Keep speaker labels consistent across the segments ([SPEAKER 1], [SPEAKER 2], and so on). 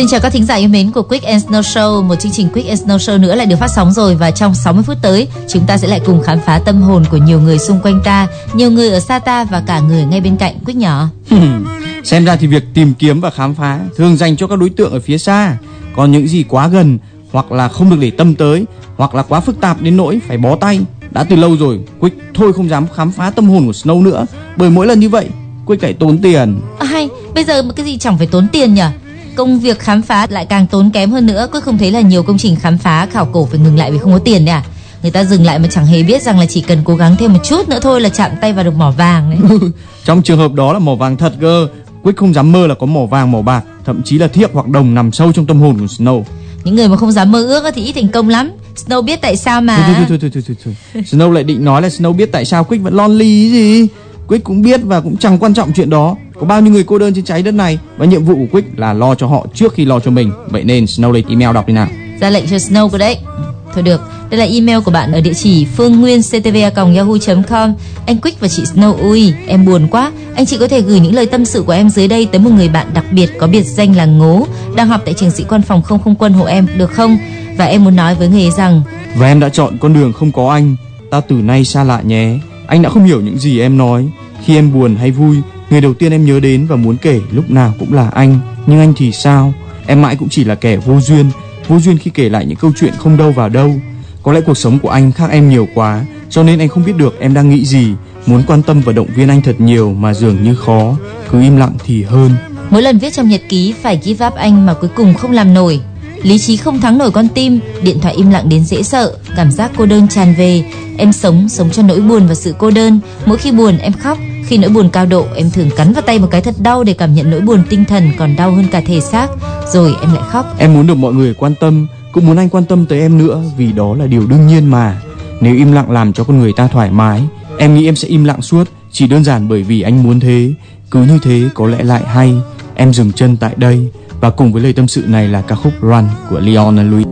[SPEAKER 1] Xin chào các thính giả yêu mến của Quick and Snow Show. Một chương trình Quick and Snow Show nữa lại được phát sóng rồi và trong 60 phút tới, chúng ta sẽ lại cùng khám phá tâm hồn của nhiều người xung quanh ta, nhiều người ở xa ta và cả người ngay bên cạnh Quick nhỏ.
[SPEAKER 2] Xem ra thì việc tìm kiếm và khám phá thường dành cho các đối tượng ở phía xa, còn những gì quá gần hoặc là không được để tâm tới hoặc là quá phức tạp đến nỗi phải bó tay đã từ lâu rồi Quick thôi không dám khám phá tâm hồn của Snow nữa bởi mỗi lần như vậy Quick lại tốn tiền
[SPEAKER 1] à, hay bây giờ mà cái gì chẳng phải tốn tiền nhỉ công việc khám phá lại càng tốn kém hơn nữa. Quick không thấy là nhiều công trình khám phá khảo cổ phải ngừng lại vì không có tiền đấy à? Người ta dừng lại mà chẳng hề biết rằng là chỉ cần cố gắng thêm một chút nữa thôi là chạm tay vào được mỏ vàng đấy.
[SPEAKER 2] Trong trường hợp đó là mỏ vàng thật cơ Quick không dám mơ là có mỏ vàng mỏ bạc thậm chí là thiếc hoặc đồng nằm sâu trong tâm hồn của Snow.
[SPEAKER 1] Những người mà không dám mơ ước thì ít thành công lắm. Snow biết tại sao mà
[SPEAKER 2] thôi thôi thôi thôi thôi, thôi, thôi. Snow lại định nói là Snow biết tại sao Quick vẫn lonely gì. Quick cũng biết và cũng chẳng quan trọng chuyện đó có bao nhiêu người cô đơn trên trái đất này và nhiệm vụ của Quick là lo cho họ trước khi lo cho mình vậy nên Snow lấy email đọc đi nào
[SPEAKER 1] ra lệnh cho Snow cơ đấy thôi được đây là email của bạn ở địa chỉ phương nguyên ctv@yahoo.com. Anh Quick và chị Snow ui, em buồn quá. Anh chị có thể gửi những lời tâm sự của em dưới đây tới một người bạn đặc biệt có biệt danh là Ngố, đang học tại trường sĩ quan phòng không không quân hộ em được không? Và em muốn nói với người ấy rằng
[SPEAKER 2] Và em đã chọn con đường không có anh, ta từ nay xa lạ nhé. Anh đã không hiểu những gì em nói. Khi em buồn hay vui, người đầu tiên em nhớ đến và muốn kể lúc nào cũng là anh. Nhưng anh thì sao? Em mãi cũng chỉ là kẻ vô duyên, vô duyên khi kể lại những câu chuyện không đâu vào đâu. Có lẽ cuộc sống của anh khác em nhiều quá Cho nên anh không biết được em đang nghĩ gì. Muốn quan tâm và động viên anh thật nhiều Mà dường như khó. Cứ im lặng thì hơn.
[SPEAKER 1] Mỗi lần viết trong nhật ký phải ghi up anh mà cuối cùng không làm nổi. Lý trí không thắng nổi con tim Điện thoại im lặng đến dễ sợ. Cảm giác cô đơn tràn về. Em sống, sống cho nỗi buồn và sự cô đơn. Mỗi khi buồn em khóc. Khi nỗi buồn cao độ, em thường cắn vào tay một cái thật đau Để cảm nhận nỗi buồn tinh thần còn đau hơn cả thể xác. Rồi em lại khóc.
[SPEAKER 2] Em muốn được mọi người quan tâm, cũng muốn anh quan tâm tới em nữa, vì đó là điều đương nhiên mà. Nếu im lặng làm cho con người ta thoải mái, em nghĩ em sẽ im lặng suốt, chỉ đơn giản bởi vì anh muốn thế. Cứ như thế, có lẽ lại hay. Em dừng chân tại đây, và cùng với lời tâm sự này là ca khúc Run của Leon Louis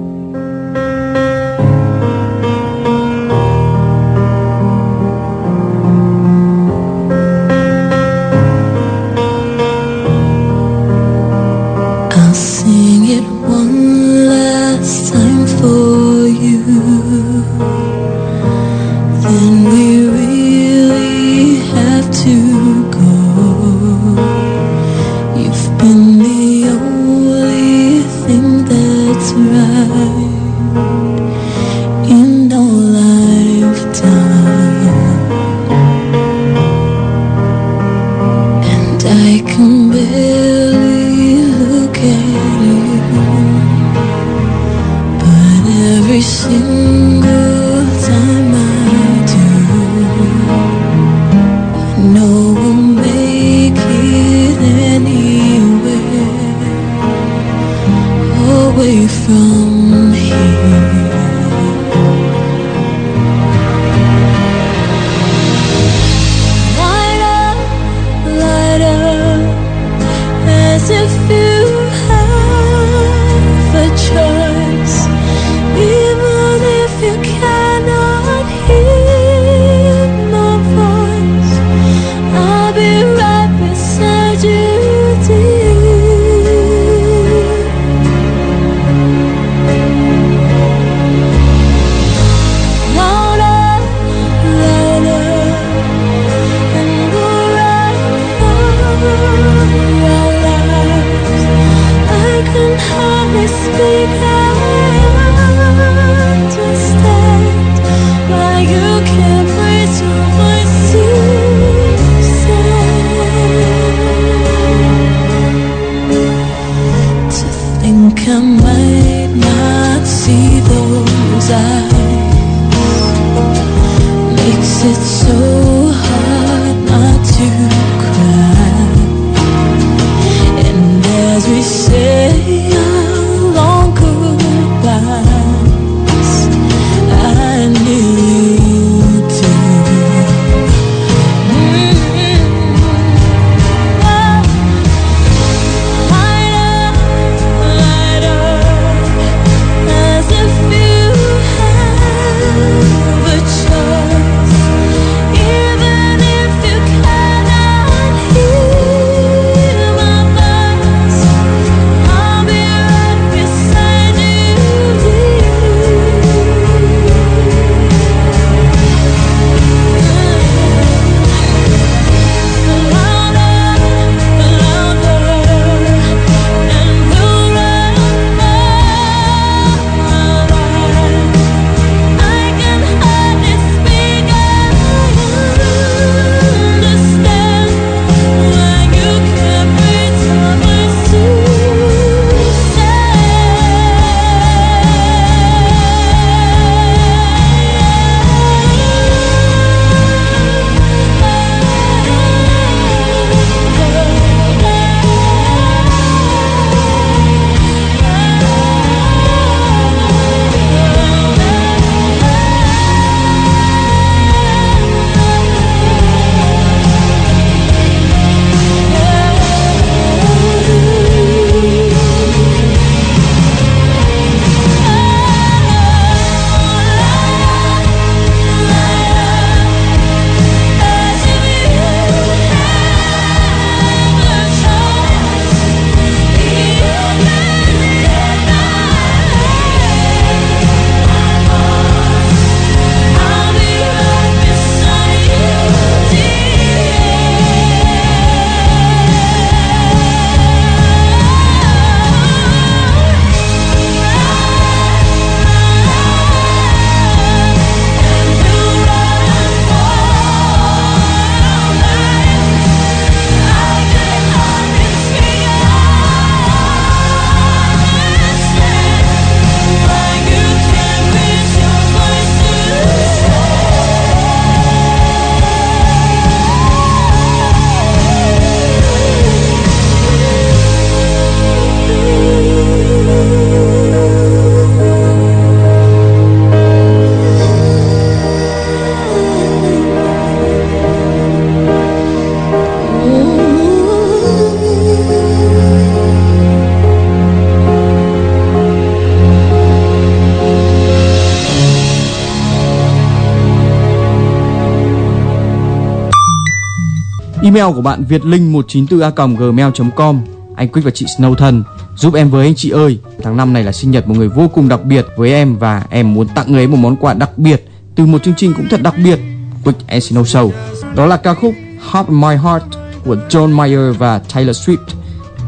[SPEAKER 3] Email của bạn Việt Linh 194a gmail.com Anh Quyết và chị Snow thân Giúp em với anh chị ơi. Tháng năm này là sinh nhật một người vô cùng đặc biệt với em Và em muốn tặng người ấy một món quà đặc biệt Từ một chương trình cũng thật đặc biệt Quick and Snow Show. Đó là ca khúc Heart My Heart của John Mayer và Taylor Swift.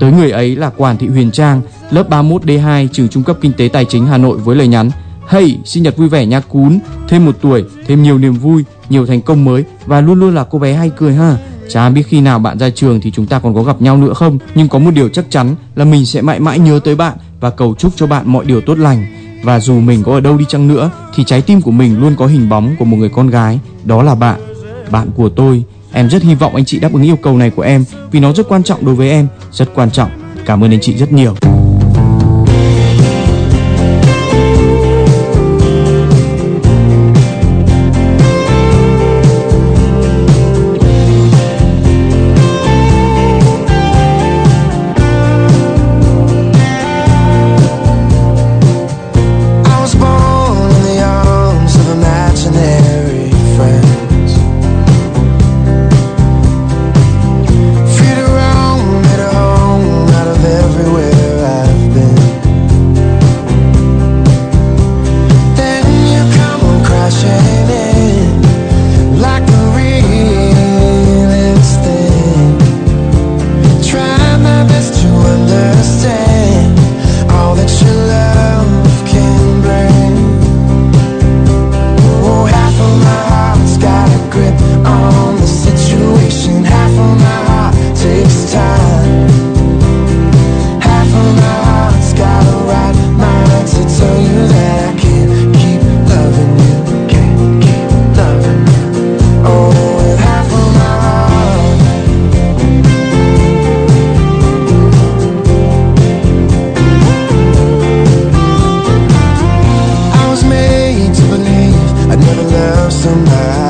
[SPEAKER 3] Tới người ấy là Quản Thị Huyền Trang Lớp 31D2 trường Trung cấp Kinh tế Tài chính Hà Nội với lời nhắn Hey, sinh nhật vui vẻ nha cún Thêm một tuổi, thêm nhiều niềm vui Nhiều thành công mới Và luôn luôn là cô bé hay cười ha. Chả biết khi nào bạn ra trường thì chúng ta còn có gặp nhau nữa không? Nhưng có một điều chắc chắn là mình sẽ mãi mãi nhớ tới bạn Và cầu chúc cho bạn mọi điều tốt lành. Và dù mình có ở đâu đi chăng nữa, Thì trái tim của mình luôn có hình bóng của một người con gái, Đó là bạn. Bạn của tôi. Em rất hy vọng anh chị đáp ứng yêu cầu này của em Vì nó rất quan trọng đối với em. Rất quan trọng. Cảm ơn anh chị rất nhiều. Somebody.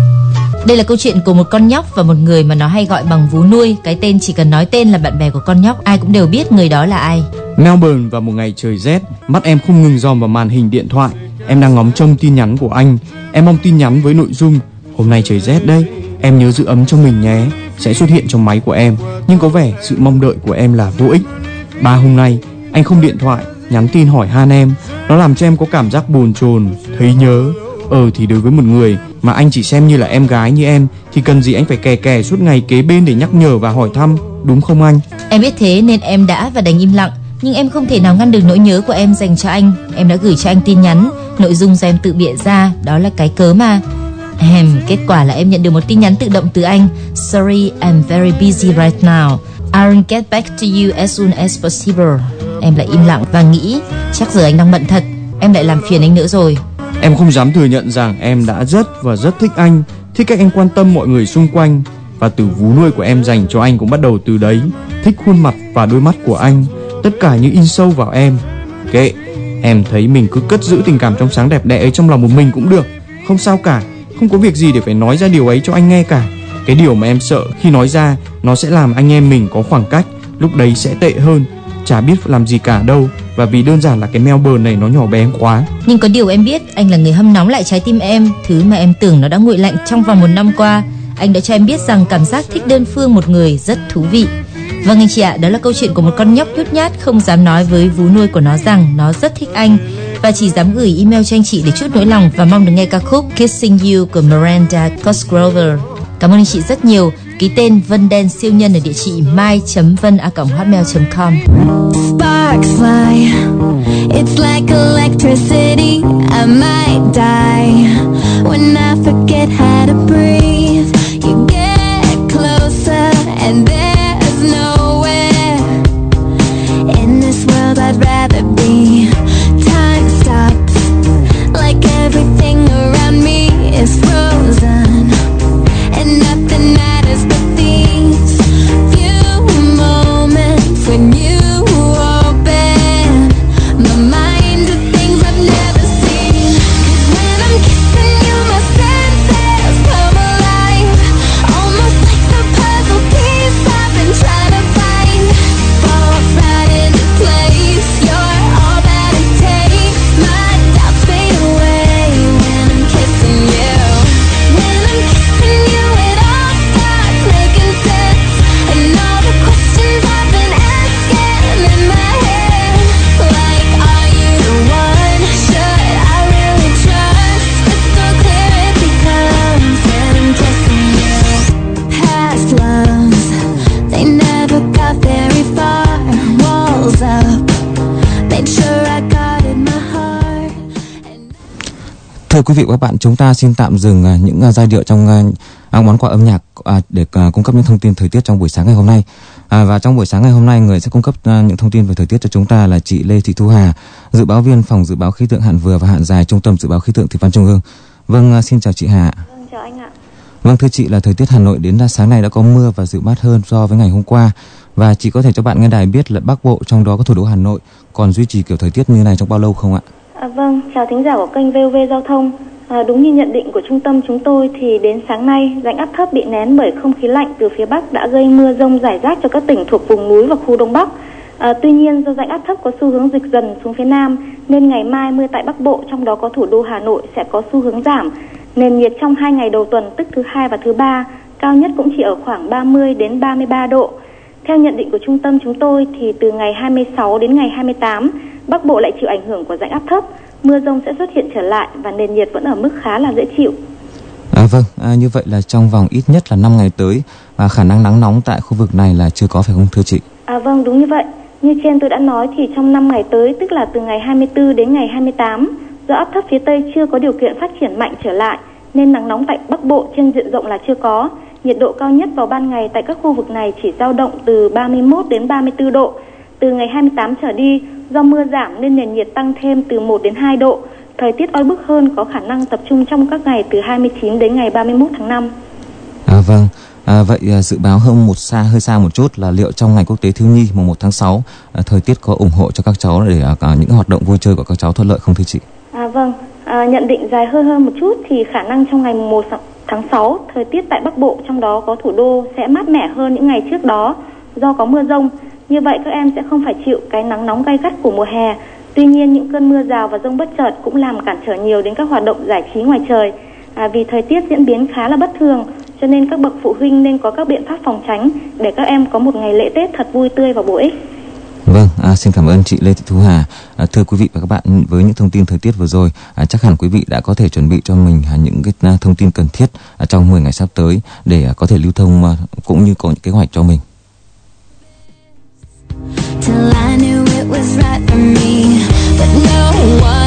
[SPEAKER 1] Đây là câu chuyện của một con nhóc và một người mà nó hay gọi bằng vú nuôi. Cái tên chỉ cần nói tên là bạn bè của con nhóc, ai cũng đều biết người đó là ai.
[SPEAKER 3] Melbourne vào một ngày trời rét, mắt em không ngừng dòm vào màn hình điện thoại. Em đang ngóng trông tin nhắn của anh. Em mong tin nhắn với nội dung
[SPEAKER 4] Hôm nay trời rét đây, em nhớ giữ ấm cho mình nhé. Sẽ xuất hiện trong máy của em, nhưng có vẻ sự mong đợi của em là vô ích. Ba hôm nay anh không điện thoại, nhắn tin hỏi han em, nó làm cho em có cảm giác bồn chồn, thấy nhớ. Ờ thì đối với một người mà anh chỉ xem như là em gái như em thì cần gì anh phải kè kè suốt ngày kế bên để nhắc nhở và hỏi thăm, đúng không anh?
[SPEAKER 1] Em biết thế nên em đã và đành im lặng nhưng em không thể nào ngăn được nỗi nhớ của em dành cho anh. Em đã gửi cho anh tin nhắn, nội dung do em tự bịa ra, đó là cái cớ mà. Em, kết quả là em nhận được một tin nhắn tự động từ anh. Sorry, I'm very busy right now. I'll get back to you as soon as possible. Em lại im lặng và nghĩ chắc giờ anh đang bận thật. Em lại làm phiền anh nữa rồi.
[SPEAKER 4] Em không dám thừa nhận rằng em đã rất và rất thích anh, thích cách anh quan tâm mọi người xung quanh và từ vú nuôi của em dành cho anh cũng bắt đầu từ đấy. Thích khuôn mặt và đôi mắt của anh, tất cả như in sâu vào em. Kệ, em thấy mình cứ cất giữ tình cảm trong sáng đẹp đẽ ấy trong lòng một mình cũng được, không sao cả, không có việc gì để phải nói ra điều ấy cho anh nghe cả. Cái điều mà em sợ khi nói ra nó sẽ làm anh em mình có khoảng cách, lúc đấy sẽ tệ hơn. Chả biết làm gì cả đâu và vì đơn giản là cái Melbourne này nó nhỏ bé quá.
[SPEAKER 1] Nhưng có điều em biết, anh là người hâm nóng lại trái tim em, thứ mà em tưởng nó đã nguội lạnh trong vòng một năm qua. Anh đã cho em biết rằng cảm giác thích đơn phương một người rất thú vị. Vâng anh chị ạ, đó là câu chuyện của một con nhóc nhút nhát không dám nói với vú nuôi của nó rằng nó rất thích anh và chỉ dám gửi email cho anh chị để chút nỗi lòng và mong được nghe ca khúc Kissing You của Miranda Cosgrove. Cảm ơn anh chị rất nhiều. Ký tên Vân Đen siêu nhân ở địa chỉ mai.vân@hotmail.com. Sparks fly. It's like electricity. I might die when I forget how to breathe.
[SPEAKER 5] Thưa quý vị và các bạn, chúng ta xin tạm dừng à, những à, giai điệu trong à, món quà âm nhạc để cung cấp những thông tin thời tiết trong buổi sáng ngày hôm nay. À, và trong buổi sáng ngày hôm nay, người sẽ cung cấp những thông tin về thời tiết cho chúng ta là chị Lê Thị Thu Hà, dự báo viên phòng dự báo khí tượng hạn vừa và hạn dài Trung tâm dự báo khí tượng thủy văn Trung ương. Vâng, xin chào chị Hà.
[SPEAKER 6] Vâng, chào anh ạ.
[SPEAKER 5] Vâng, thưa chị là thời tiết Hà Nội đến sáng nay đã có mưa và dự mát hơn so với ngày hôm qua. Và chị có thể cho bạn nghe đài biết là Bắc Bộ trong đó có thủ đô Hà Nội còn duy trì kiểu thời tiết như này trong bao lâu không ạ?
[SPEAKER 6] À, vâng, chào thính giả của kênh VOV Giao thông. À, đúng như nhận định của trung tâm chúng tôi thì đến sáng nay rãnh áp thấp bị nén bởi không khí lạnh từ phía Bắc đã gây mưa rông rải rác cho các tỉnh thuộc vùng núi và khu Đông Bắc. À, tuy nhiên do rãnh áp thấp có xu hướng dịch dần xuống phía Nam nên ngày mai mưa tại Bắc Bộ trong đó có thủ đô Hà Nội sẽ có xu hướng giảm. Nền nhiệt trong hai ngày đầu tuần tức thứ hai và thứ ba cao nhất cũng chỉ ở khoảng 30 đến 33 độ. Theo nhận định của trung tâm chúng tôi thì từ ngày 26 đến ngày 28, Bắc Bộ lại chịu ảnh hưởng của rãnh áp thấp, mưa rông sẽ xuất hiện trở lại và nền nhiệt vẫn ở mức khá là dễ chịu.
[SPEAKER 5] À, vâng, à, như vậy là trong vòng ít nhất là 5 ngày tới và khả năng nắng nóng tại khu vực này là chưa có phải không thưa chị?
[SPEAKER 6] À vâng, đúng như vậy. Như trên tôi đã nói thì trong 5 ngày tới, tức là từ ngày 24 đến ngày 28, do áp thấp phía Tây chưa có điều kiện phát triển mạnh trở lại, nên nắng nóng tại Bắc Bộ trên diện rộng là chưa có. Nhiệt độ cao nhất vào ban ngày tại các khu vực này chỉ dao động từ 31 đến 34 độ. Từ ngày 28 trở đi, do mưa giảm nên nền nhiệt tăng thêm từ 1 đến 2 độ. Thời tiết oi bức hơn có khả năng tập trung trong các ngày từ 29 đến ngày 31 tháng 5.
[SPEAKER 5] À, vâng, à, vậy à, dự báo hơn một xa hơi xa một chút là liệu trong ngày quốc tế thiếu nhi mùng 1 tháng 6 à, thời tiết có ủng hộ cho các cháu để à, những hoạt động vui chơi của các cháu thuận lợi không thưa chị?
[SPEAKER 6] À vâng, à, nhận định dài hơi hơn một chút thì khả năng trong ngày 1 tháng 6 thời tiết tại Bắc Bộ trong đó có thủ đô sẽ mát mẻ hơn những ngày trước đó do có mưa rông. Như vậy các em sẽ không phải chịu cái nắng nóng gay gắt của mùa hè. Tuy nhiên những cơn mưa rào và rông bất chợt cũng làm cản trở nhiều đến các hoạt động giải trí ngoài trời. À, vì thời tiết diễn biến khá là bất thường cho nên các bậc phụ huynh nên có các biện pháp phòng tránh để các em có một ngày lễ Tết thật vui tươi và bổ ích.
[SPEAKER 5] Vâng, à, xin cảm ơn chị Lê Thị Thu Hà. À, thưa quý vị và các bạn, với những thông tin thời tiết vừa rồi, à, chắc hẳn quý vị đã có thể chuẩn bị cho mình à, những cái à, thông tin cần thiết à, trong 10 ngày sắp tới để à, có thể lưu thông à, cũng như có những kế hoạch cho mình.
[SPEAKER 7] Till I knew it was right for me. But no one,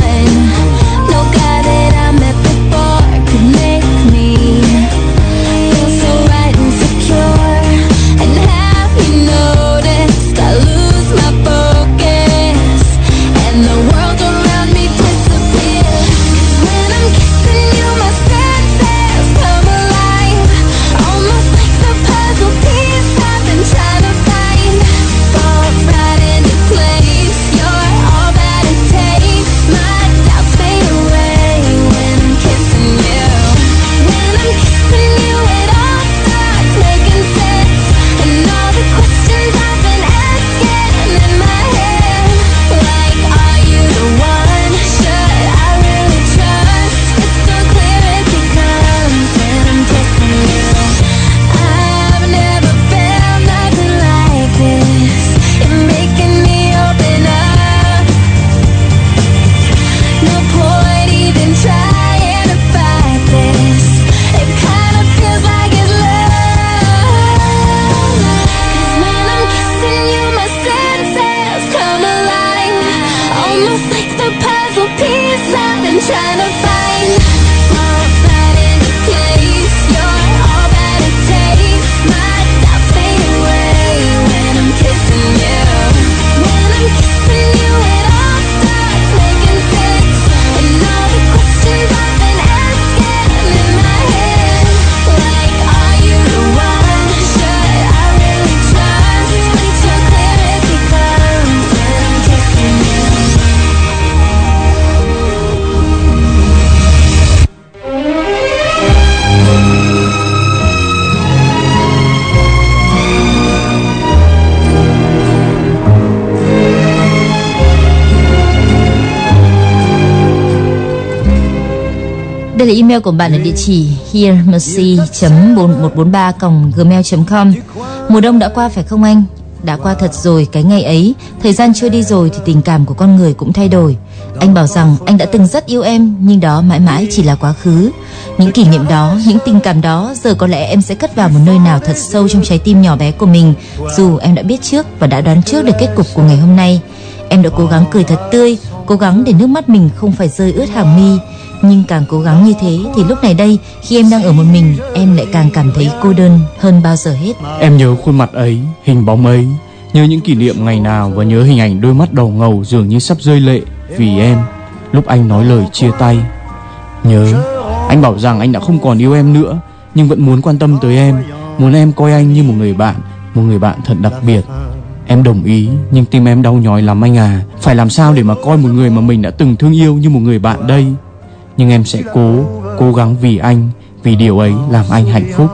[SPEAKER 1] Đây là email của bạn ở địa chỉ heremercy.4143 gmail.com Mùa đông đã qua phải không anh? Đã qua thật rồi cái ngày ấy. Thời gian trôi đi rồi thì tình cảm của con người cũng thay đổi. Anh bảo rằng anh đã từng rất yêu em Nhưng đó mãi mãi chỉ là quá khứ. Những kỷ niệm đó, những tình cảm đó Giờ có lẽ em sẽ cất vào một nơi nào thật sâu Trong trái tim nhỏ bé của mình Dù em đã biết trước và đã đoán trước được kết cục của ngày hôm nay. Em đã cố gắng cười thật tươi Cố gắng để nước mắt mình không phải rơi ướt hàng mi nhưng càng cố gắng như thế thì lúc này đây khi em đang ở một mình em lại càng cảm thấy cô đơn hơn bao giờ hết
[SPEAKER 4] Em nhớ khuôn mặt ấy, hình bóng ấy, nhớ những kỷ niệm ngày nào và nhớ hình ảnh đôi mắt đầu ngầu dường như sắp rơi lệ vì em lúc anh nói lời chia tay. Nhớ, anh bảo rằng anh đã không còn yêu em nữa, nhưng vẫn muốn quan tâm tới em, muốn em coi anh như một người bạn, một người bạn thật đặc biệt. Em đồng ý, nhưng tim em đau nhói lắm anh à. Phải làm sao để mà coi một người mà mình đã từng thương yêu như một người bạn đây? Nhưng em sẽ cố, cố gắng vì anh, vì điều ấy làm anh hạnh phúc.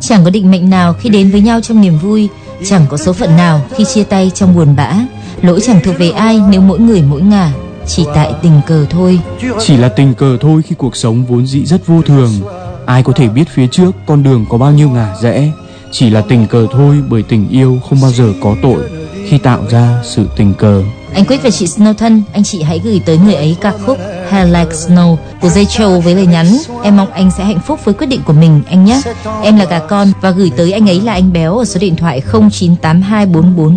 [SPEAKER 1] chẳng có định mệnh nào khi đến với nhau trong niềm vui chẳng có số phận nào khi chia tay trong buồn bã. Lỗi chẳng thuộc về ai nếu mỗi người mỗi ngả chỉ tại tình cờ thôi.
[SPEAKER 4] Chỉ là tình cờ thôi khi cuộc sống vốn dĩ rất vô thường. Ai có thể biết phía trước con đường có bao nhiêu ngả rẽ. Chỉ là tình cờ thôi bởi tình yêu không bao giờ có tội khi tạo ra sự tình cờ.
[SPEAKER 1] Anh quyết và chị Snow thân, anh chị hãy gửi tới người ấy ca khúc Hair Like Snow của Jay Châu với lời nhắn, em mong anh sẽ hạnh phúc với quyết định của mình, anh nhé. Em là gà con và gửi tới anh ấy là anh béo ở số điện thoại 098244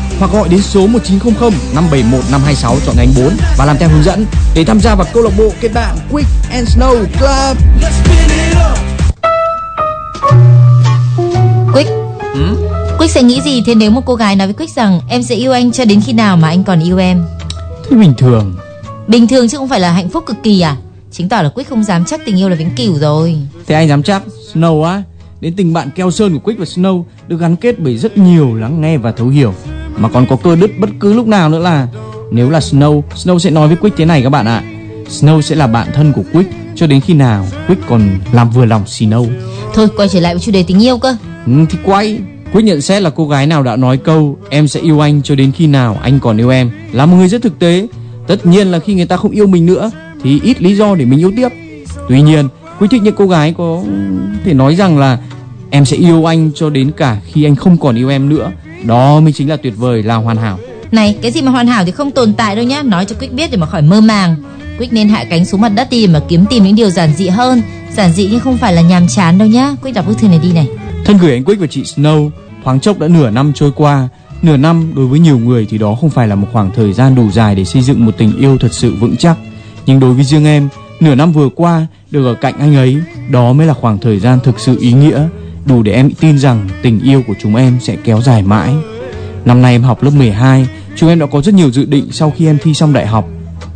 [SPEAKER 4] hoặc gọi đến số 1900 571 526 chọn ngành 4 và làm theo hướng dẫn để tham gia vào câu lạc bộ kết bạn Quick and Snow Club.
[SPEAKER 1] Quick, Quick sẽ nghĩ gì thế nếu một cô gái nói với Quick rằng em sẽ yêu anh cho đến khi nào mà anh còn yêu em?
[SPEAKER 4] Thế bình thường.
[SPEAKER 1] Bình thường chứ không phải là hạnh phúc cực kỳ à? Chứng tỏ là Quick không dám chắc tình yêu là vĩnh cửu rồi.
[SPEAKER 4] Thế anh dám chắc Snow á Đến tình bạn keo sơn của Quick và Snow Được gắn kết bởi rất nhiều lắng nghe và thấu hiểu Mà còn có cơ đứt bất cứ lúc nào nữa là Nếu là Snow Snow sẽ nói với Quick thế này các bạn ạ. Snow sẽ là bạn thân của Quick Cho đến khi nào Quick còn làm vừa lòng Snow?
[SPEAKER 1] Thôi quay trở lại với chủ đề tình yêu cơ.
[SPEAKER 4] ừ, Thì quay. Quick nhận xét là cô gái nào đã nói câu Em sẽ yêu anh cho đến khi nào anh còn yêu em Là một người rất thực tế. Tất nhiên là khi người ta không yêu mình nữa Thì ít lý do để mình yêu tiếp. Tuy nhiên Quick thích những cô gái có thể nói rằng là Em sẽ yêu anh cho đến cả khi anh không còn yêu em nữa Đó mới chính là tuyệt vời là hoàn hảo
[SPEAKER 1] Này, cái gì mà hoàn hảo thì không tồn tại đâu nhá. Nói cho Quick biết để mà khỏi mơ màng. Quick nên hạ cánh xuống mặt đất đi mà kiếm tìm những điều giản dị hơn. Giản dị nhưng không phải là nhàm chán đâu nhá. Quick đọc bức thư này đi này.
[SPEAKER 4] Thân gửi anh Quick và chị Snow, thoáng chốc đã nửa năm trôi qua. Nửa năm đối với nhiều người thì đó không phải là một khoảng thời gian đủ dài để xây dựng một tình yêu thật sự vững chắc. Nhưng đối với riêng em, nửa năm vừa qua được ở cạnh anh ấy, đó mới là khoảng thời gian thực sự ý nghĩa, đủ để em tin rằng tình yêu của chúng em sẽ kéo dài mãi. Năm nay em học lớp 12, chúng em đã có rất nhiều dự định sau khi em thi xong đại học.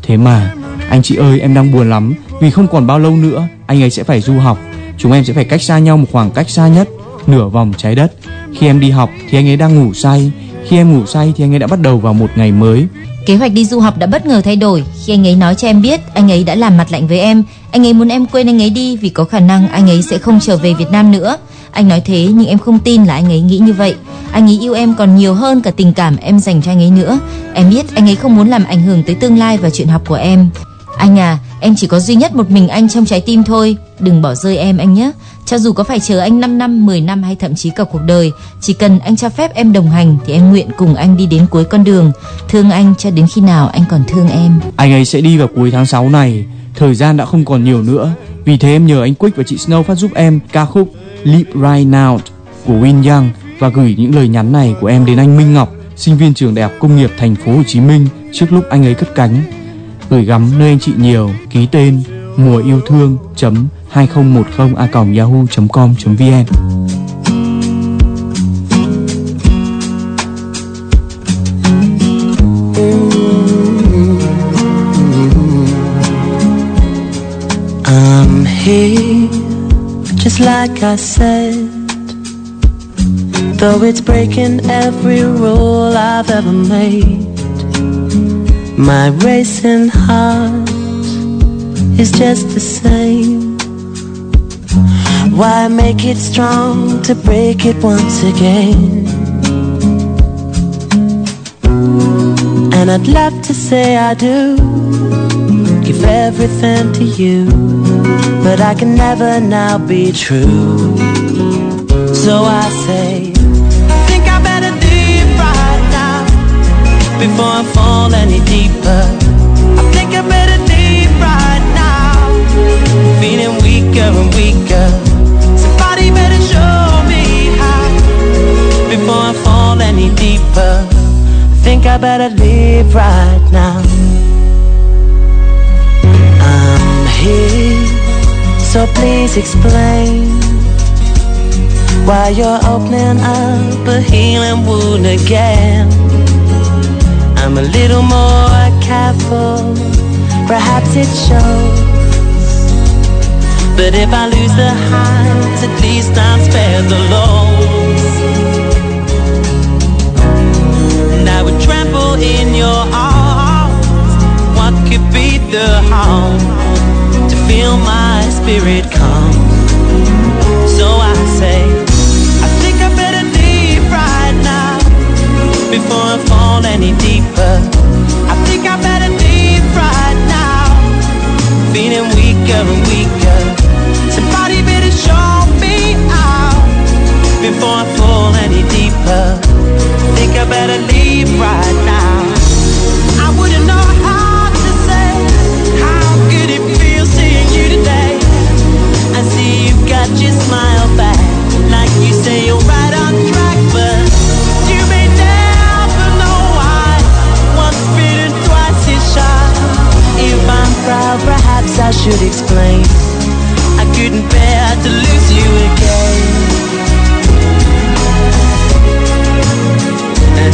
[SPEAKER 4] Thế mà, anh chị ơi em đang buồn lắm vì không còn bao lâu nữa anh ấy sẽ phải du học. Chúng em sẽ phải cách xa nhau một khoảng cách xa nhất, nửa vòng trái đất. Khi em đi học thì anh ấy đang ngủ say, khi em ngủ say thì anh ấy đã bắt đầu vào một ngày mới.
[SPEAKER 1] Kế hoạch đi du học đã bất ngờ thay đổi khi anh ấy nói cho em biết anh ấy đã làm mặt lạnh với em. Anh ấy muốn em quên anh ấy đi vì có khả năng anh ấy sẽ không trở về Việt Nam nữa. Anh nói thế nhưng em không tin là anh ấy nghĩ như vậy. Anh ấy yêu em còn nhiều hơn cả tình cảm em dành cho anh ấy nữa. Em biết anh ấy không muốn làm ảnh hưởng tới tương lai và chuyện học của em. Anh à, em chỉ có duy nhất một mình anh trong trái tim thôi. Đừng bỏ rơi em anh nhé. Cho dù có phải chờ anh 5 năm, 10 năm hay thậm chí cả cuộc đời, chỉ cần anh cho phép em đồng hành thì em nguyện cùng anh đi đến cuối con đường. Thương anh cho đến khi nào anh còn thương em.
[SPEAKER 4] Anh ấy sẽ đi vào cuối tháng 6 này. Thời gian đã không còn nhiều nữa. Vì thế em nhờ anh Quick và chị Snow phát giúp em ca khúc Leap Right Now của Win Young và gửi những lời nhắn này của em đến anh Minh Ngọc, sinh viên trường Đại học Công nghiệp Thành phố Hồ Chí Minh trước lúc anh ấy cất cánh. Gửi gắm nơi anh chị nhiều, ký tên mùa yêu thương chấm 2010 a yahoo.com.vn
[SPEAKER 8] I'm here, just like I said. Though it's breaking every rule I've ever made. My racing heart is just the same. Why make it strong to break it once again? And I'd love to say I do give everything to you, but I can never now be true. So I say, think I better leave right now before I fall any deeper. I think I better leave right now, feeling weaker and weaker. I think I better leave right now. I'm here, so please explain why you're opening up a healing wound again. I'm a little more careful, perhaps it shows. But if I lose the highs, at least I'm spared the lows. And I would trample in your arms. What could be the harm to feel my spirit come? So I say, I think I better leave right now before I fall any deeper. I think I better leave right now, feeling weaker and weaker. Somebody better show me out before I fall any deeper. Better leave right now. I wouldn't know how to say how good it feels seeing you today. I see you've got your smile back, like you say you're right on track, but you may never know why. Once bitten, twice is shy. If I'm proud, perhaps I should explain. I couldn't bear to lose you again. I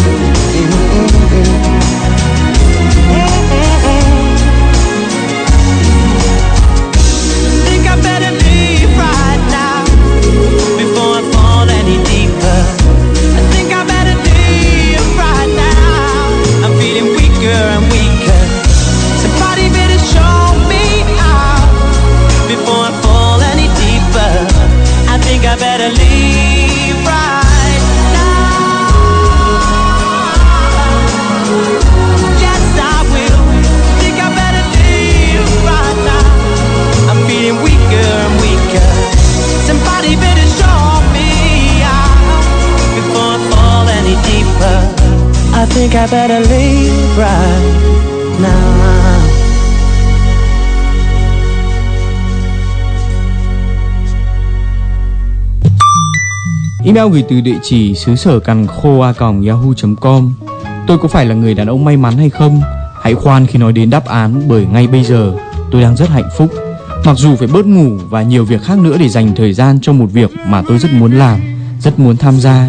[SPEAKER 8] think I better leave right now Before I fall any deeper. I think I better leave right now. I'm feeling weaker and weaker. Somebody bitter show mefore I fall any deeper. I think I better leave think I better leave right now.
[SPEAKER 4] Email gửi từ địa chỉ xứ sở cằn khô a còng yahoo.com. Tôi có phải là người đàn ông may mắn hay không? Hãy khoan khi nói đến đáp án bởi ngay bây giờ tôi đang rất hạnh phúc. Mặc dù phải bớt ngủ và nhiều việc khác nữa để dành thời gian cho một việc mà tôi rất muốn làm, rất muốn tham gia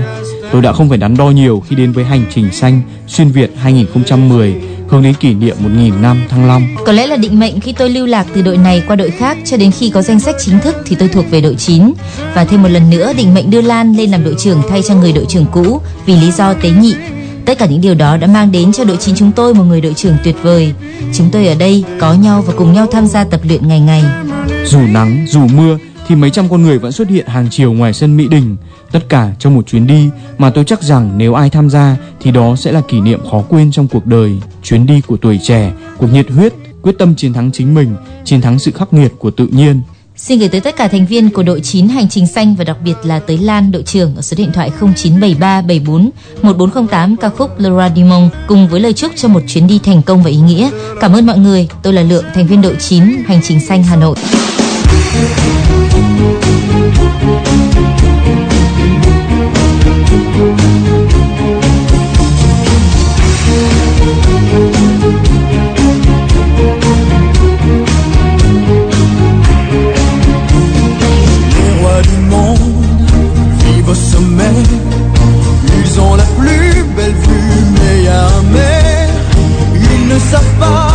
[SPEAKER 4] Tôi đã không phải đắn đo nhiều khi đến với hành trình xanh xuyên Việt 2010 hướng đến kỷ niệm 1.000 năm Thăng Long.
[SPEAKER 1] Có lẽ là định mệnh khi tôi lưu lạc từ đội này qua đội khác cho đến khi có danh sách chính thức thì tôi thuộc về đội 9 và thêm một lần nữa định mệnh đưa Lan lên làm đội trưởng thay cho người đội trưởng cũ vì lý do tế nhị. Tất cả những điều đó đã mang đến cho đội 9 chúng tôi một người đội trưởng tuyệt vời. Chúng tôi ở đây có nhau và cùng nhau tham gia tập luyện ngày ngày.
[SPEAKER 4] Dù nắng, dù mưa thì mấy trăm con người vẫn xuất hiện hàng chiều ngoài sân Mỹ Đình. Tất cả trong một chuyến đi mà tôi chắc rằng nếu ai tham gia thì đó sẽ là kỷ niệm khó quên trong cuộc đời. Chuyến đi của tuổi trẻ, cuộc nhiệt huyết, quyết tâm chiến thắng chính mình, chiến thắng sự khắc nghiệt của tự nhiên.
[SPEAKER 1] Xin gửi tới tất cả thành viên của đội 9 Hành trình xanh và đặc biệt là tới Lan đội trưởng ở số điện thoại 097374 1408 ca khúc Le Roi cùng với lời chúc cho một chuyến đi thành công và ý nghĩa. Cảm ơn mọi người. Tôi là Lượng, thành viên đội 9 Hành trình xanh Hà Nội.
[SPEAKER 9] Les rois du monde vivent au sommet. Ils ont la plus belle vue, mais un mais. Ils ne savent pas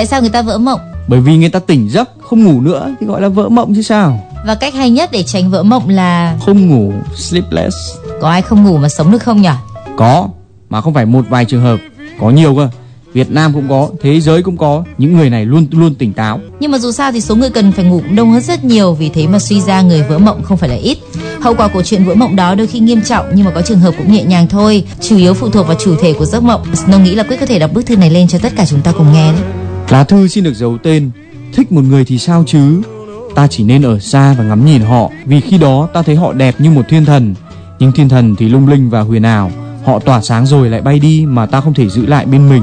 [SPEAKER 1] tại sao người ta vỡ mộng?
[SPEAKER 4] Bởi vì người ta tỉnh giấc, không ngủ nữa thì gọi là vỡ mộng chứ sao?
[SPEAKER 1] Và cách hay nhất để tránh vỡ mộng là
[SPEAKER 4] Không ngủ, sleepless.
[SPEAKER 1] có ai không ngủ mà sống được không nhỉ?
[SPEAKER 4] Có, mà không phải một vài trường hợp, có nhiều cơ. Việt Nam cũng có, thế giới cũng có, những người này luôn luôn tỉnh táo.
[SPEAKER 1] Nhưng mà dù sao thì số người cần phải ngủ cũng đông hơn rất nhiều Vì thế mà suy ra người vỡ mộng không phải là ít Hậu quả của chuyện vỡ mộng đó đôi khi nghiêm trọng nhưng mà có trường hợp cũng nhẹ nhàng thôi, chủ yếu phụ thuộc vào chủ thể của giấc mộng. Snow nghĩ là Quyết có thể đọc bức thư này lên cho tất cả chúng ta cùng nghe đấy.
[SPEAKER 4] Lá thư xin được giấu tên. Thích một người thì sao chứ? Ta chỉ nên ở xa và ngắm nhìn họ, vì khi đó ta thấy họ đẹp như một thiên thần. Nhưng thiên thần thì lung linh và huyền ảo, họ tỏa sáng rồi lại bay đi mà ta không thể giữ lại bên mình.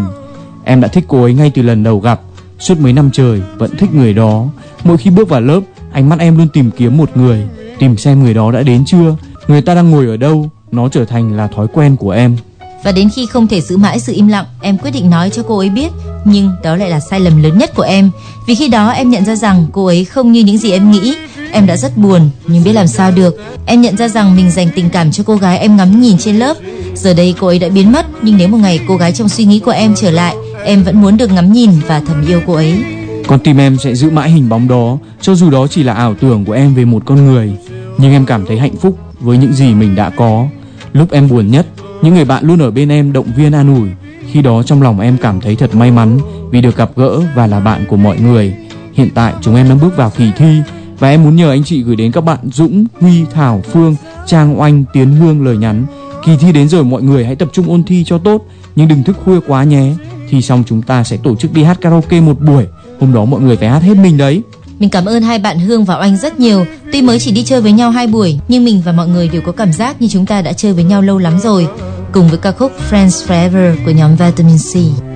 [SPEAKER 4] Em đã thích cô ấy ngay từ lần đầu gặp, suốt mấy năm trời vẫn thích người đó. Mỗi khi bước vào lớp, ánh mắt em luôn tìm kiếm một người, tìm xem người đó đã đến chưa, người ta đang ngồi ở đâu. Nó trở thành là thói quen của em.
[SPEAKER 1] Và đến khi không thể giữ mãi sự im lặng, em quyết định nói cho cô ấy biết. Nhưng đó lại là sai lầm lớn nhất của em. Vì khi đó em nhận ra rằng cô ấy không như những gì em nghĩ. Em đã rất buồn, nhưng biết làm sao được. Em nhận ra rằng mình dành tình cảm cho cô gái em ngắm nhìn trên lớp. Giờ đây cô ấy đã biến mất, nhưng nếu một ngày cô gái trong suy nghĩ của em trở lại, em vẫn muốn được ngắm nhìn và thầm yêu cô ấy.
[SPEAKER 4] Con tim em sẽ giữ mãi hình bóng đó, cho dù đó chỉ là ảo tưởng của em về một con người. Nhưng em cảm thấy hạnh phúc với những gì mình đã có. Lúc em buồn nhất, những người bạn luôn ở bên em động viên an ủi. Khi đó trong lòng em cảm thấy thật may mắn vì được gặp gỡ và là bạn của mọi người. Hiện tại chúng em đang bước vào kỳ thi và em muốn nhờ anh chị gửi đến các bạn Dũng, Huy, Thảo, Phương, Trang Oanh, Tiến Hương lời nhắn. Kỳ thi đến rồi mọi người hãy tập trung ôn thi cho tốt nhưng đừng thức khuya quá nhé. Thi xong chúng ta sẽ tổ chức đi hát karaoke một buổi. Hôm đó mọi người phải hát hết mình đấy.
[SPEAKER 1] Mình cảm ơn hai bạn Hương và Oanh rất nhiều. Tuy mới chỉ đi chơi với nhau hai buổi, nhưng mình và mọi người đều có cảm giác như chúng ta đã chơi với nhau lâu lắm rồi. Cùng với ca khúc Friends Forever của nhóm Vitamin C.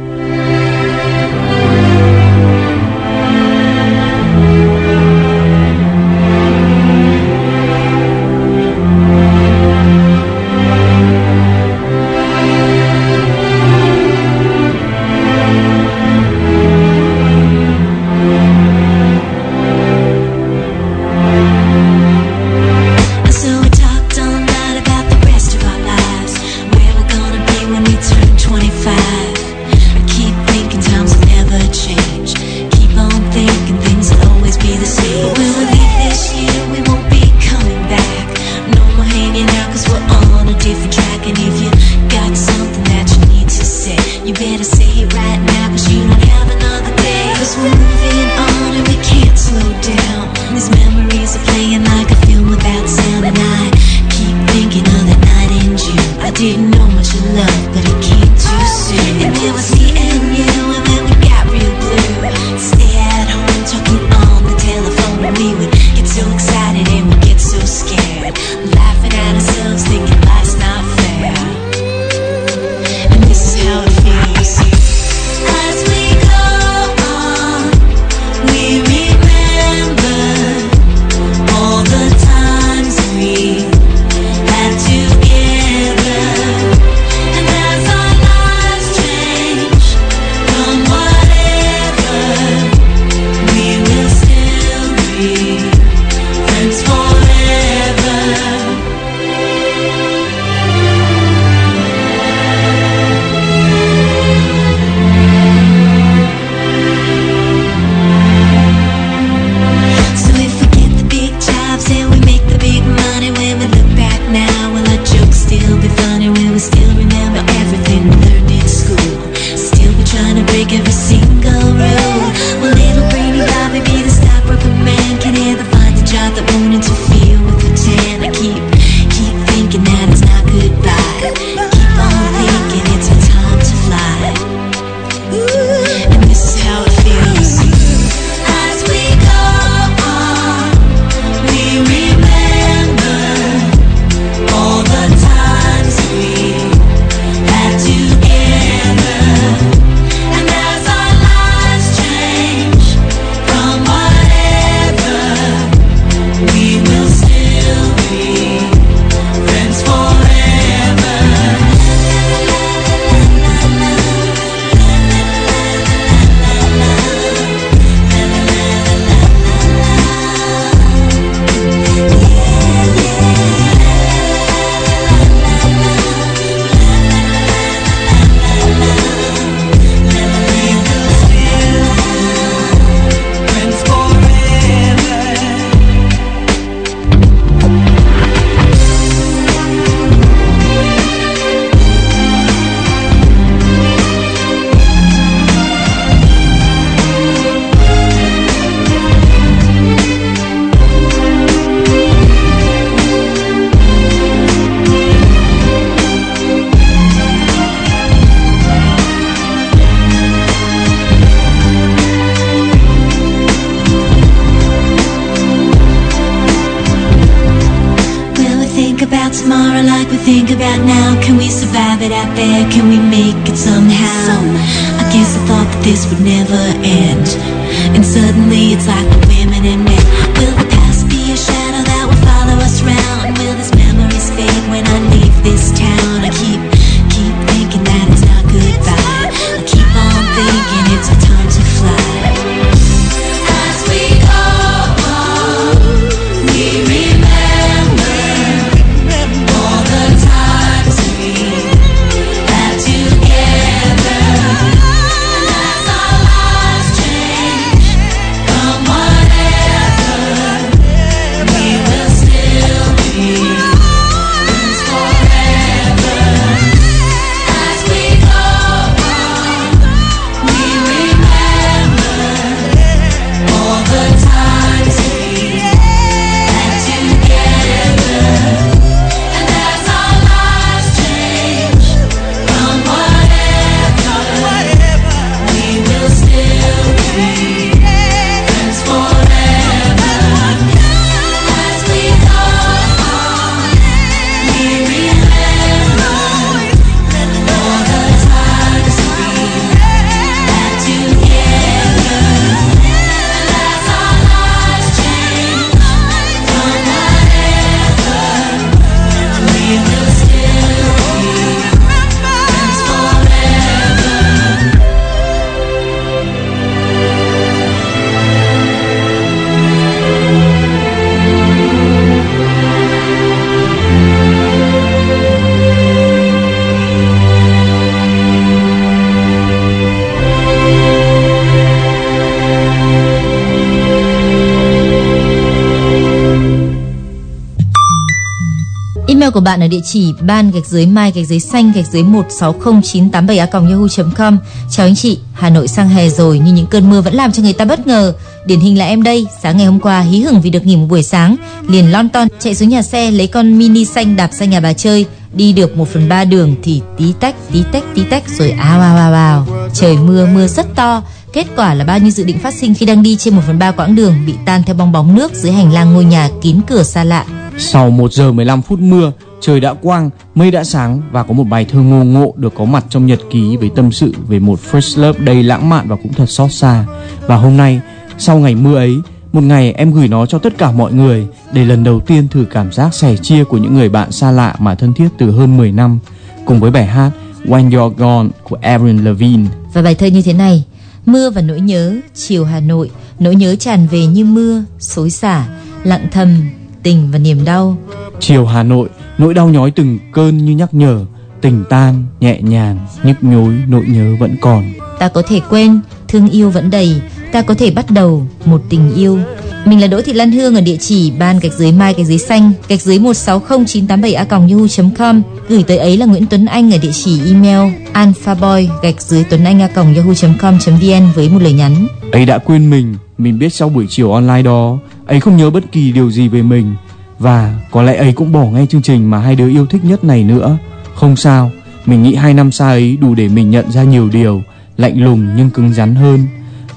[SPEAKER 1] Email của bạn ở địa chỉ ban gạch dưới mai gạch dưới xanh gạch dưới 160987 a yahoo.com. Chào anh chị, Hà Nội sang hè rồi nhưng những cơn mưa vẫn làm cho người ta bất ngờ. Điển hình là em đây, sáng ngày hôm qua hí hửng vì được nghỉ một buổi sáng, liền lon ton chạy xuống nhà xe lấy con mini xanh đạp sang nhà bà chơi. Đi được 1 phần 3 đường thì tí tách tí tách tí tách rồi ào ào ào ào. Trời mưa mưa rất to. Kết quả là bao nhiêu dự định phát sinh khi đang đi trên 1 phần 3 quãng đường bị tan theo bong bóng nước dưới hành lang ngôi nhà kín cửa xa lạ.
[SPEAKER 4] Sau 1 giờ 15 phút mưa, trời đã quang, mây đã sáng và có một bài thơ ngô ngộ được có mặt trong nhật ký với tâm sự về một first love đầy lãng mạn và cũng thật xót xa. Và hôm nay, sau ngày mưa ấy, một ngày em gửi nó cho tất cả mọi người để lần đầu tiên thử cảm giác sẻ chia của những người bạn xa lạ mà thân thiết từ hơn 10 năm cùng với bài hát When You're Gone của Aaron Levine.
[SPEAKER 1] Và bài thơ như thế này Mưa và nỗi nhớ, chiều Hà Nội Nỗi nhớ tràn về như mưa, xối xả Lặng thầm, tình và niềm đau.
[SPEAKER 4] Chiều Hà Nội, nỗi đau nhói từng cơn như nhắc nhở, tình tan, nhẹ nhàng, nhức nhối, nỗi nhớ vẫn còn.
[SPEAKER 1] Ta có thể quên, thương yêu vẫn đầy Ta có thể bắt đầu một tình yêu. Mình là Đỗ Thị Lan Hương ở địa chỉ ban gạch dưới mai gạch dưới xanh gạch dưới 160987 a yahoo.com gửi tới ấy là Nguyễn Tuấn Anh ở địa chỉ email alphaboy gạch dưới tuấn anh a yahoo.com.vn với một lời nhắn.
[SPEAKER 4] Ấy đã quên mình, mình biết sau buổi chiều online đó, ấy không nhớ bất kỳ điều gì về mình. Và có lẽ ấy cũng bỏ ngay chương trình mà hai đứa yêu thích nhất này nữa. Không sao, mình nghĩ hai năm xa ấy đủ để mình nhận ra nhiều điều, lạnh lùng nhưng cứng rắn hơn.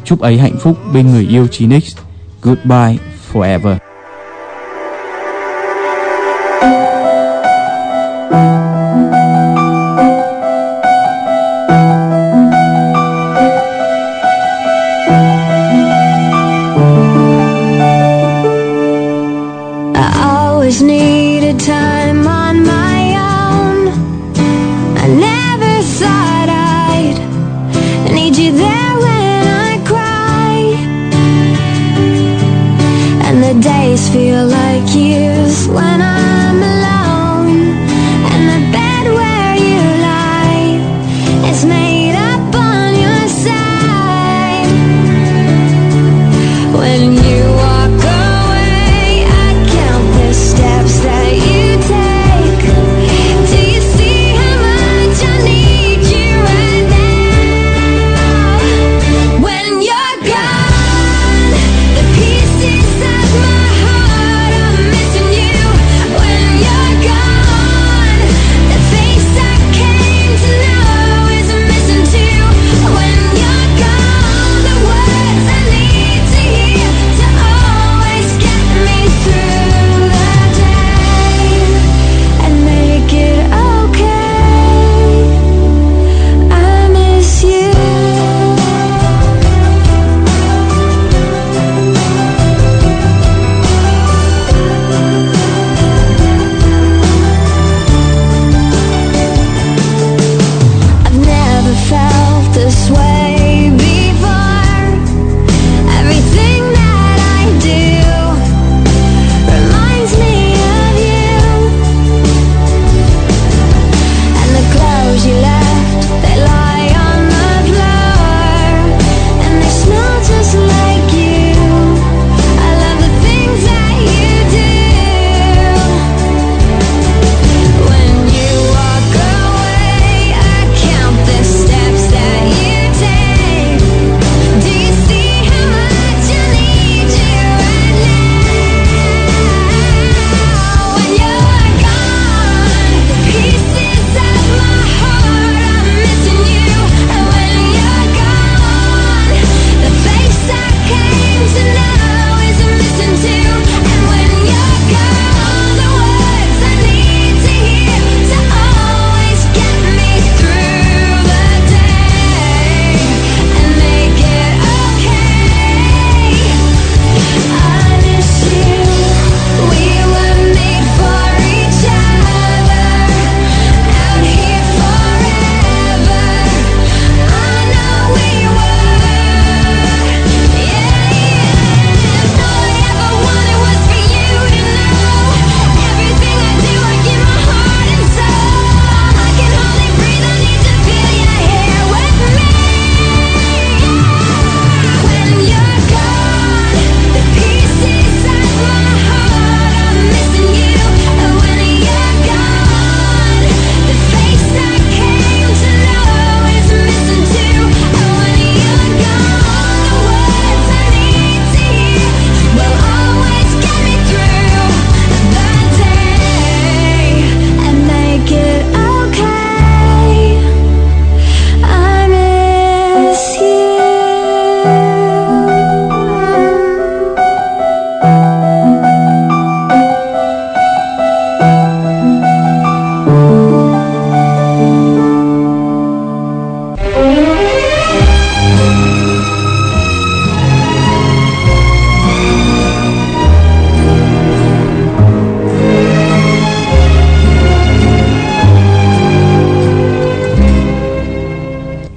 [SPEAKER 4] Chúc ấy hạnh phúc bên người yêu 9X. Goodbye forever.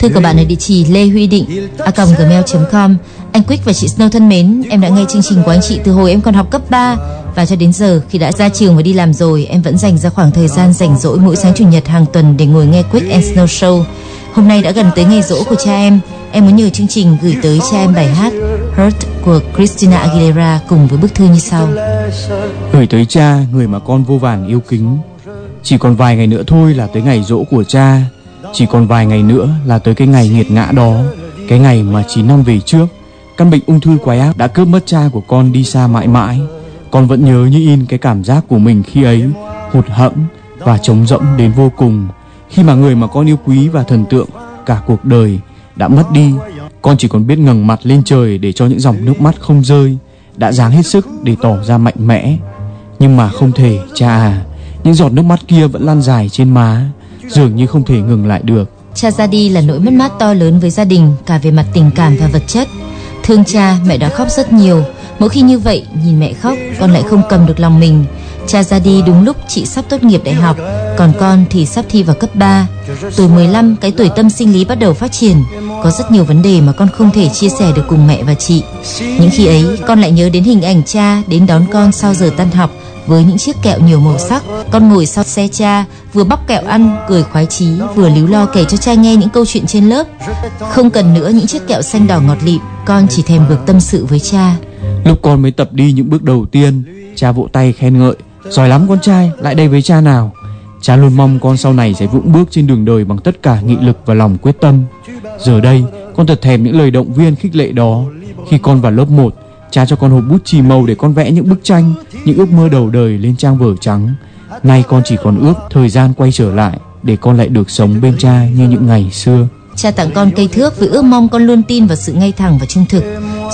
[SPEAKER 1] Thư của bạn ở địa chỉ lê huy định a gmail.com. Anh Quick và chị Snow thân mến, em đã nghe chương trình của anh chị từ hồi em còn học cấp 3 và cho đến giờ khi đã ra trường và đi làm rồi, em vẫn dành ra khoảng thời gian rảnh rỗi mỗi sáng chủ nhật hàng tuần để ngồi nghe Quick and Snow Show. Hôm nay đã gần tới ngày rỗ của cha em, em muốn nhờ chương trình gửi tới cha em bài hát Hurt của Christina Aguilera cùng với bức thư như sau.
[SPEAKER 4] Gửi tới cha, người mà con vô vàn yêu kính. Chỉ còn vài ngày nữa thôi là tới ngày rỗ của cha. Chỉ còn vài ngày nữa là tới cái ngày nghiệt ngã đó. Cái ngày mà 9 năm về trước, căn bệnh ung thư quái ác đã cướp mất cha của con đi xa mãi mãi. Con vẫn nhớ như in cái cảm giác của mình khi ấy, hụt hẫng và trống rỗng đến vô cùng. Khi mà người mà con yêu quý và thần tượng cả cuộc đời đã mất đi, con chỉ còn biết ngẩng mặt lên trời để cho những dòng nước mắt không rơi. Đã dáng hết sức để tỏ ra mạnh mẽ, nhưng mà không thể, cha à. Những giọt nước mắt kia vẫn lan dài trên má, dường như không thể ngừng lại được.
[SPEAKER 1] Cha ra đi là nỗi mất mát to lớn với gia đình cả về mặt tình cảm và vật chất. Thương cha, mẹ đã khóc rất nhiều. Mỗi khi như vậy, nhìn mẹ khóc, con lại không cầm được lòng mình. Cha ra đi đúng lúc chị sắp tốt nghiệp đại học, còn con thì sắp thi vào cấp 3. Tuổi 15, cái tuổi tâm sinh lý bắt đầu phát triển. Có rất nhiều vấn đề mà con không thể chia sẻ được cùng mẹ và chị. Những khi ấy, con lại nhớ đến hình ảnh cha đến đón con sau giờ tan học với những chiếc kẹo nhiều màu sắc. Con ngồi sau xe cha, vừa bóc kẹo ăn, cười khoái chí, vừa líu lo kể cho cha nghe những câu chuyện trên lớp. Không cần nữa những chiếc kẹo xanh đỏ ngọt lịm, con chỉ thèm được tâm sự với cha.
[SPEAKER 4] Lúc con mới tập đi những bước đầu tiên, cha vỗ tay khen ngợi. Giỏi lắm con trai, lại đây với cha nào. Cha luôn mong con sau này sẽ vững bước trên đường đời bằng tất cả nghị lực và lòng quyết tâm. Giờ đây, con thật thèm những lời động viên khích lệ đó. Khi con vào lớp 1, cha cho con hộp bút chì màu để con vẽ những bức tranh, những ước mơ đầu đời lên trang vở trắng. Nay con chỉ còn ước thời gian quay trở lại để con lại được sống bên cha như những ngày xưa.
[SPEAKER 1] Cha tặng con cây thước với ước mong con luôn tin vào sự ngay thẳng và trung thực.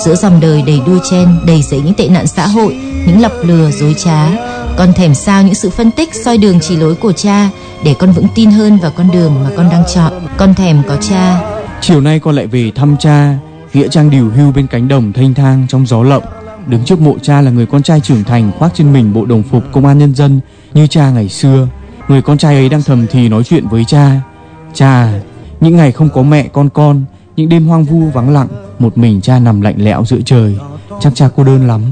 [SPEAKER 1] Giữa dòng đời đầy đua chen, đầy dẫy những tệ nạn xã hội, những lọc lừa, dối trá. Con thèm sao những sự phân tích, soi đường chỉ lối của cha để con vững tin hơn vào con đường mà con đang chọn. Con thèm có cha.
[SPEAKER 4] Chiều nay con lại về thăm cha, nghĩa trang điều hưu bên cánh đồng thanh thang trong gió lộng. Đứng trước mộ cha là người con trai trưởng thành khoác trên mình bộ đồng phục công an nhân dân như cha ngày xưa. Người con trai ấy đang thầm thì nói chuyện với cha. Cha, những ngày không có mẹ con con, những đêm hoang vu vắng lặng, một mình cha nằm lạnh lẽo giữa trời. Chắc cha cô đơn lắm.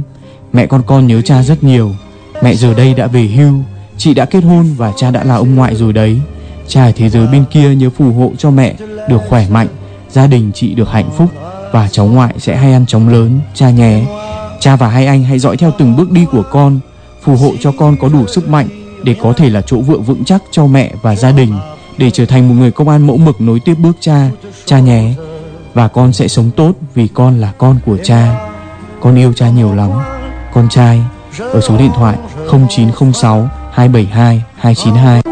[SPEAKER 4] Mẹ con con nhớ cha rất nhiều. Mẹ giờ đây đã về hưu, chị đã kết hôn và cha đã là ông ngoại rồi đấy. Cha ở thế giới bên kia nhớ phù hộ cho mẹ được khỏe mạnh, gia đình chị được hạnh phúc và cháu ngoại sẽ hay ăn chóng lớn, cha nhé. Cha và hai anh hãy dõi theo từng bước đi của con, phù hộ cho con có đủ sức mạnh để có thể là chỗ vựa vững chắc cho mẹ và gia đình, để trở thành một người công an mẫu mực nối tiếp bước cha, cha nhé. Và con sẽ sống tốt vì con là con của cha. Con yêu cha nhiều lắm. Con trai ở số điện thoại 0906 272 292.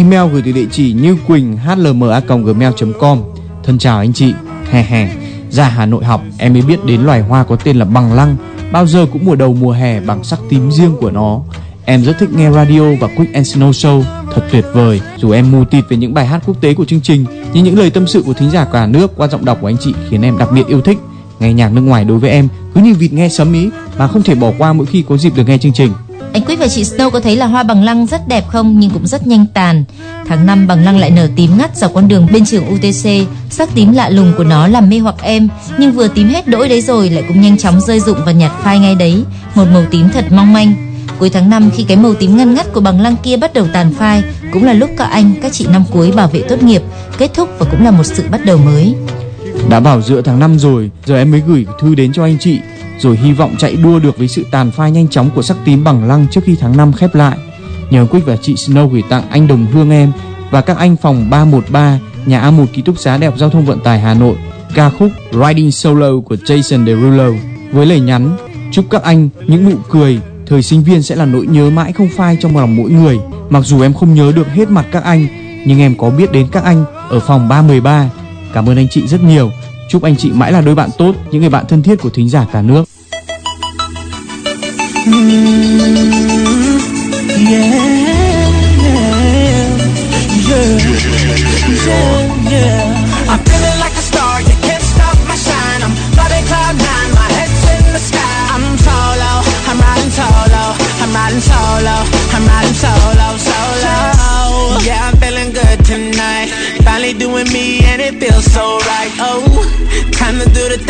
[SPEAKER 4] Email gửi từ địa chỉ như quỳnh hlma@gmail.com. Thân chào anh chị. Hè hè. Ra Hà Nội học em mới biết đến loài hoa có tên là bằng lăng. Bao giờ cũng mùa đầu mùa hè bằng sắc tím riêng của nó. Em rất thích nghe radio và Quick and Snow Show, thật tuyệt vời. Dù em mù tịt về những bài hát quốc tế của chương trình, nhưng những lời tâm sự của thính giả cả nước qua giọng đọc của anh chị khiến em đặc biệt yêu thích. Nghe nhạc nước ngoài đối với em cứ như vịt nghe sấm ý mà không thể bỏ qua mỗi khi có dịp được nghe chương trình.
[SPEAKER 1] Anh Quyết và chị Snow có thấy là hoa bằng lăng rất đẹp không nhưng cũng rất nhanh tàn. Tháng năm bằng lăng lại nở tím ngắt dọc con đường bên trường UTC. Sắc tím lạ lùng của nó làm mê hoặc em, nhưng vừa tím hết đỗi đấy rồi lại cũng nhanh chóng rơi rụng và nhạt phai ngay đấy. Một màu tím thật mong manh. Cuối tháng năm khi cái màu tím ngăn ngắt của bằng lăng kia bắt đầu tàn phai, cũng là lúc các anh, các chị năm cuối bảo vệ tốt nghiệp kết thúc và cũng là một sự bắt đầu mới.
[SPEAKER 4] Đã bảo giữa tháng năm rồi, giờ em mới gửi thư đến cho anh chị, rồi hy vọng chạy đua được với sự tàn phai nhanh chóng của sắc tím bằng lăng trước khi tháng 5 khép lại. Nhờ Quick và chị Snow gửi tặng anh Đồng Hương em và các anh phòng 313 nhà A1 ký túc xá đẹp Giao thông Vận tải Hà Nội ca khúc Riding Solo của Jason Derulo với lời nhắn chúc các anh những nụ cười thời sinh viên sẽ là nỗi nhớ mãi không phai trong lòng mỗi người. Mặc dù em không nhớ được hết mặt các anh, nhưng em có biết đến các anh ở phòng 313. Cảm ơn anh chị rất nhiều. Chúc anh chị mãi là đôi bạn tốt, những người bạn thân thiết của thính giả cả nước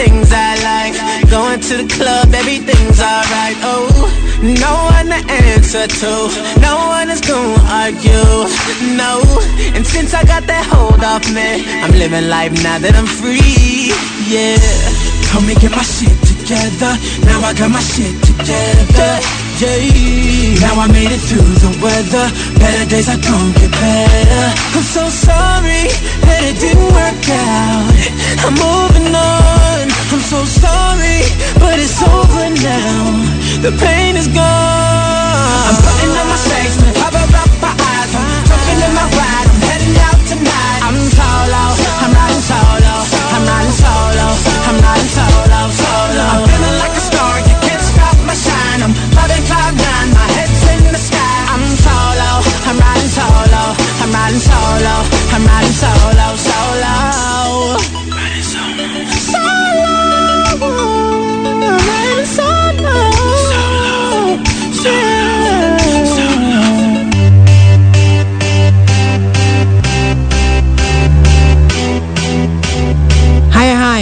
[SPEAKER 8] things I like. Going to the club, everything's alright. Oh, no one to answer to, no one is gonna argue. No, and since I got that hold off me, I'm living life now that I'm free. Yeah. Told me get my shit together. Now I got my shit together. Yeah. Now I made it through the weather. Better days are gonna get better. I'm so sorry that it didn't work out. I'm moving on. I'm so sorry, but it's over now. The pain is gone. I'm putting on my shades cover up my eyes. I'm jumping in my ride. I'm heading out tonight. I'm solo. I'm riding solo. I'm riding solo. I'm riding solo. Solo. I'm feeling like a star. You can't stop my shine. I'm loving cloud nine. My head's in the sky. I'm solo. I'm riding solo. I'm riding solo, I'm riding solo, solo.